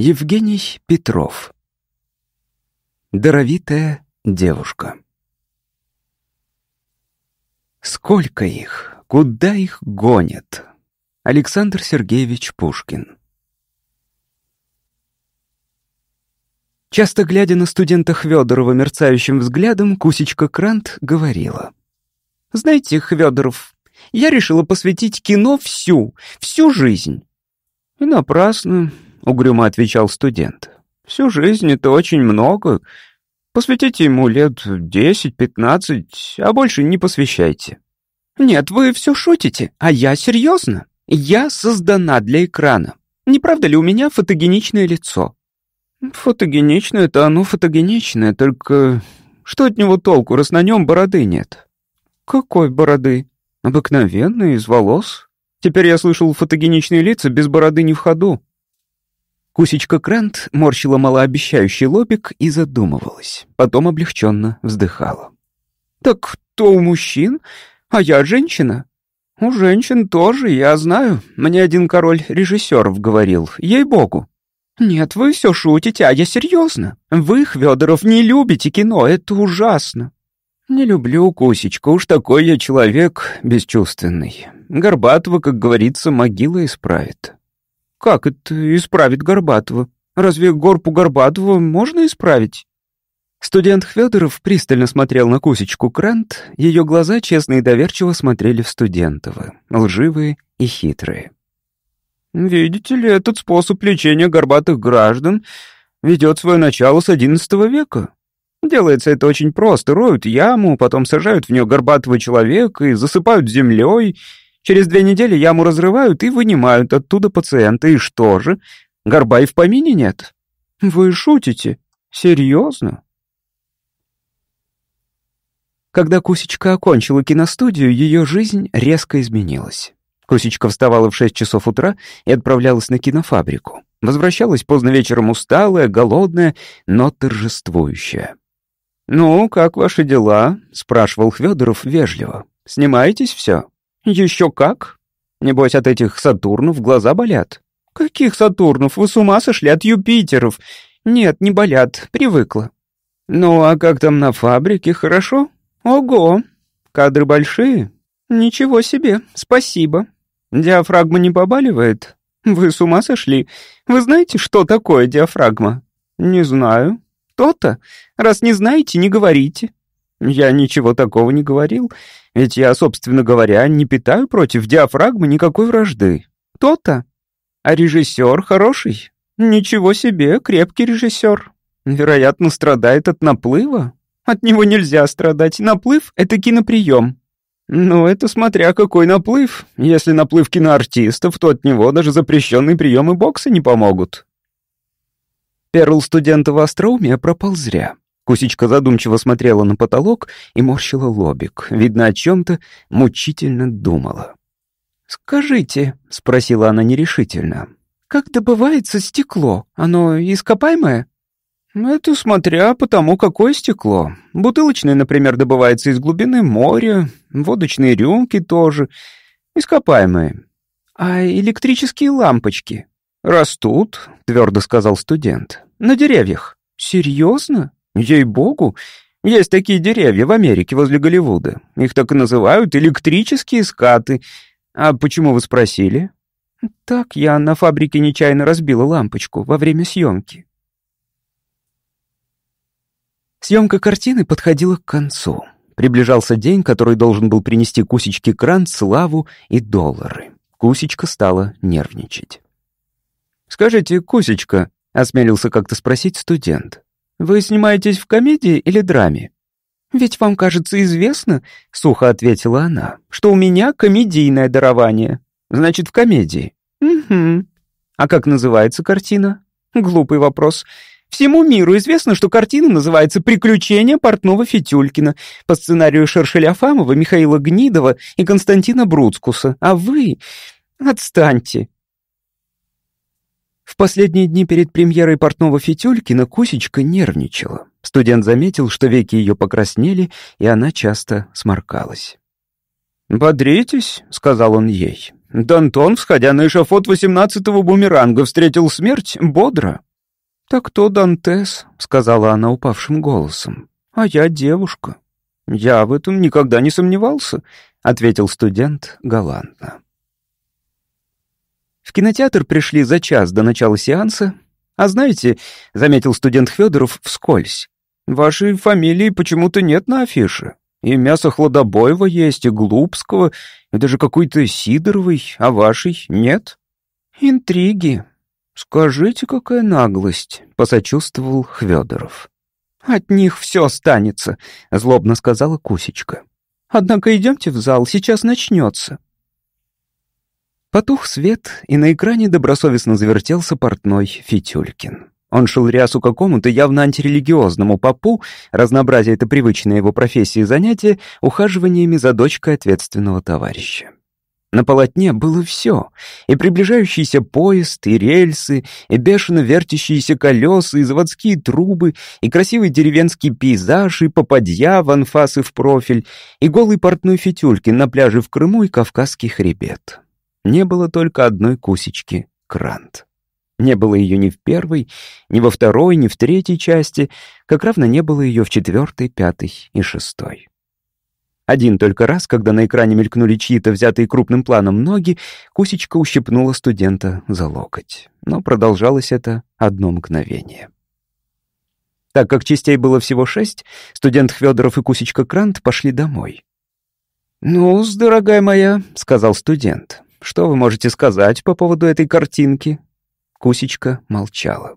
Евгений Петров. Даровитая девушка. Сколько их? Куда их гонят? Александр Сергеевич Пушкин. Часто глядя на студента Хвёдорова мерцающим взглядом, Кусечка Крант говорила. «Знаете, Хвёдоров, я решила посвятить кино всю, всю жизнь». «И напрасно», — угрюмо отвечал студент. «Всю жизнь — это очень много. Посвятите ему лет десять-пятнадцать, а больше не посвящайте». «Нет, вы все шутите, а я серьезно. Я создана для экрана. Не правда ли у меня фотогеничное лицо?» «Фотогеничное — это оно фотогеничное, только что от него толку, раз на нем бороды нет?» «Какой бороды?» «Обыкновенной, из волос. Теперь я слышал, фотогеничные лица без бороды не в ходу». Кусечка Крент морщила малообещающий лобик и задумывалась. Потом облегченно вздыхала. «Так кто у мужчин? А я женщина?» «У женщин тоже, я знаю. Мне один король режиссеров говорил. Ей-богу». «Нет, вы все шутите, а я серьезно. Вы, Хведоров, не любите кино, это ужасно». «Не люблю Кусечка, уж такой я человек бесчувственный. Горбатова, как говорится, могила исправит». «Как это исправит Горбатова? Разве горпу Горбатова можно исправить?» Студент Федоров пристально смотрел на Кусечку Крант, ее глаза честно и доверчиво смотрели в студентовы, лживые и хитрые. «Видите ли, этот способ лечения горбатых граждан ведет свое начало с XI века. Делается это очень просто. Роют яму, потом сажают в нее горбатого человека и засыпают землей. Через две недели яму разрывают и вынимают оттуда пациента. И что же? Горба и в помине нет. Вы шутите? Серьезно? Когда Кусечка окончила киностудию, ее жизнь резко изменилась. Кусечка вставала в шесть часов утра и отправлялась на кинофабрику. Возвращалась поздно вечером усталая, голодная, но торжествующая. «Ну, как ваши дела?» — спрашивал Федоров вежливо. «Снимаетесь все?» «Еще как?» «Небось, от этих Сатурнов глаза болят?» «Каких Сатурнов? Вы с ума сошли от Юпитеров?» «Нет, не болят, привыкла». «Ну, а как там на фабрике, хорошо?» «Ого! Кадры большие?» «Ничего себе, спасибо. Диафрагма не побаливает?» «Вы с ума сошли? Вы знаете, что такое диафрагма?» «Не знаю». «То-то. Раз не знаете, не говорите». «Я ничего такого не говорил, ведь я, собственно говоря, не питаю против диафрагмы никакой вражды. То-то. А режиссер хороший? Ничего себе, крепкий режиссер. Вероятно, страдает от наплыва. От него нельзя страдать. Наплыв — это киноприем. Ну, это смотря какой наплыв. Если наплыв киноартистов, то от него даже запрещенные приемы бокса не помогут. Перл студентова остроумия пропал зря. Кусечка задумчиво смотрела на потолок и морщила лобик. Видно, о чем-то мучительно думала. «Скажите», — спросила она нерешительно, — «как добывается стекло? Оно ископаемое?» «Это смотря по тому, какое стекло. Бутылочное, например, добывается из глубины моря, водочные рюмки тоже, ископаемые. А электрические лампочки?» «Растут», — твердо сказал студент, — «на деревьях». «Серьезно? Ей-богу, есть такие деревья в Америке возле Голливуда. Их так и называют электрические скаты. А почему вы спросили?» «Так, я на фабрике нечаянно разбила лампочку во время съемки». Съемка картины подходила к концу. Приближался день, который должен был принести Кусечке Крант славу и доллары. Кусечка стала нервничать. «Скажите, Кусечка», — осмелился как-то спросить студент, «вы снимаетесь в комедии или драме?» «Ведь вам, кажется, известно», — сухо ответила она, «что у меня комедийное дарование. Значит, в комедии». «Угу. А как называется картина?» «Глупый вопрос. Всему миру известно, что картина называется «Приключения портного Фитюлькина» по сценарию Шершеля Фамова, Михаила Гнидова и Константина Бруцкуса. А вы... Отстаньте. В последние дни перед премьерой портного Фитюлькина Кусечка нервничала. Студент заметил, что веки ее покраснели, и она часто сморкалась. «Бодритесь», — сказал он ей. «Дантон, всходя на эшафот восемнадцатого бумеранга, встретил смерть бодро. «Так то Дантес», — сказала она упавшим голосом. «А я девушка». «Я в этом никогда не сомневался», — ответил студент галантно. В кинотеатр пришли за час до начала сеанса. «А знаете», — заметил студент Федоров вскользь, «вашей фамилии почему-то нет на афише. И мясо Хладобоева есть, и Глупского, и даже какой-то Сидоровой, а вашей нет». «Интриги», «Скажите, какая наглость!» — посочувствовал Хведоров. «От них все останется», — злобно сказала Кусечка. «Однако идемте в зал, сейчас начнется». Потух свет, и на экране добросовестно завертелся портной Фитюлькин. Он шел рясу какому-то явно антирелигиозному попу, разнообразие это привычное его профессии и занятия, ухаживаниями за дочкой ответственного товарища. На полотне было все. И приближающийся поезд, и рельсы, и бешено вертящиеся колеса, и заводские трубы, и красивый деревенский пейзаж, и попадья в анфасы в профиль, и голый портной фитюльки на пляже в Крыму и Кавказский хребет. Не было только одной кусечки — крант. Не было ее ни в первой, ни во второй, ни в третьей части, как равно не было ее в четвертой, пятой и шестой. Один только раз, когда на экране мелькнули чьи-то взятые крупным планом ноги, Кусечка ущипнула студента за локоть. Но продолжалось это одно мгновение. Так как частей было всего шесть, студент Хведоров и Кусечка Крант пошли домой. ну дорогая моя», — сказал студент, — «что вы можете сказать по поводу этой картинки?» Кусечка молчала.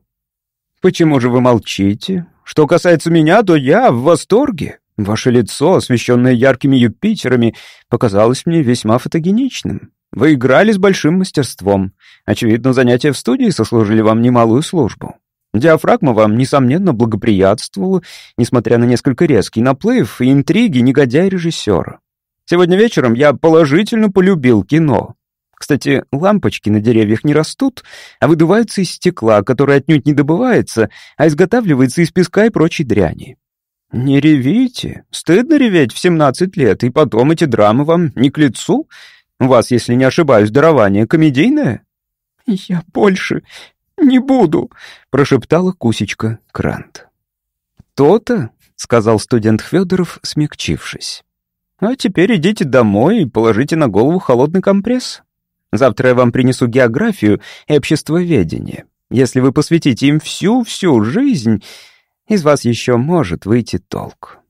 «Почему же вы молчите? Что касается меня, то я в восторге. Ваше лицо, освещенное яркими Юпитерами, показалось мне весьма фотогеничным. Вы играли с большим мастерством. Очевидно, занятия в студии сослужили вам немалую службу. Диафрагма вам, несомненно, благоприятствовала, несмотря на несколько резкий наплыв и интриги негодяя режиссера. Сегодня вечером я положительно полюбил кино. Кстати, лампочки на деревьях не растут, а выдуваются из стекла, которое отнюдь не добывается, а изготавливается из песка и прочей дряни. «Не ревите. Стыдно реветь в семнадцать лет, и потом эти драмы вам не к лицу. У вас, если не ошибаюсь, дарование комедийное?» «Я больше не буду», — прошептала Кусечка Крант. «То-то», — сказал студент Федоров, смягчившись. «А теперь идите домой и положите на голову холодный компресс. Завтра я вам принесу географию и обществоведение. Если вы посвятите им всю-всю жизнь, из вас еще может выйти толк.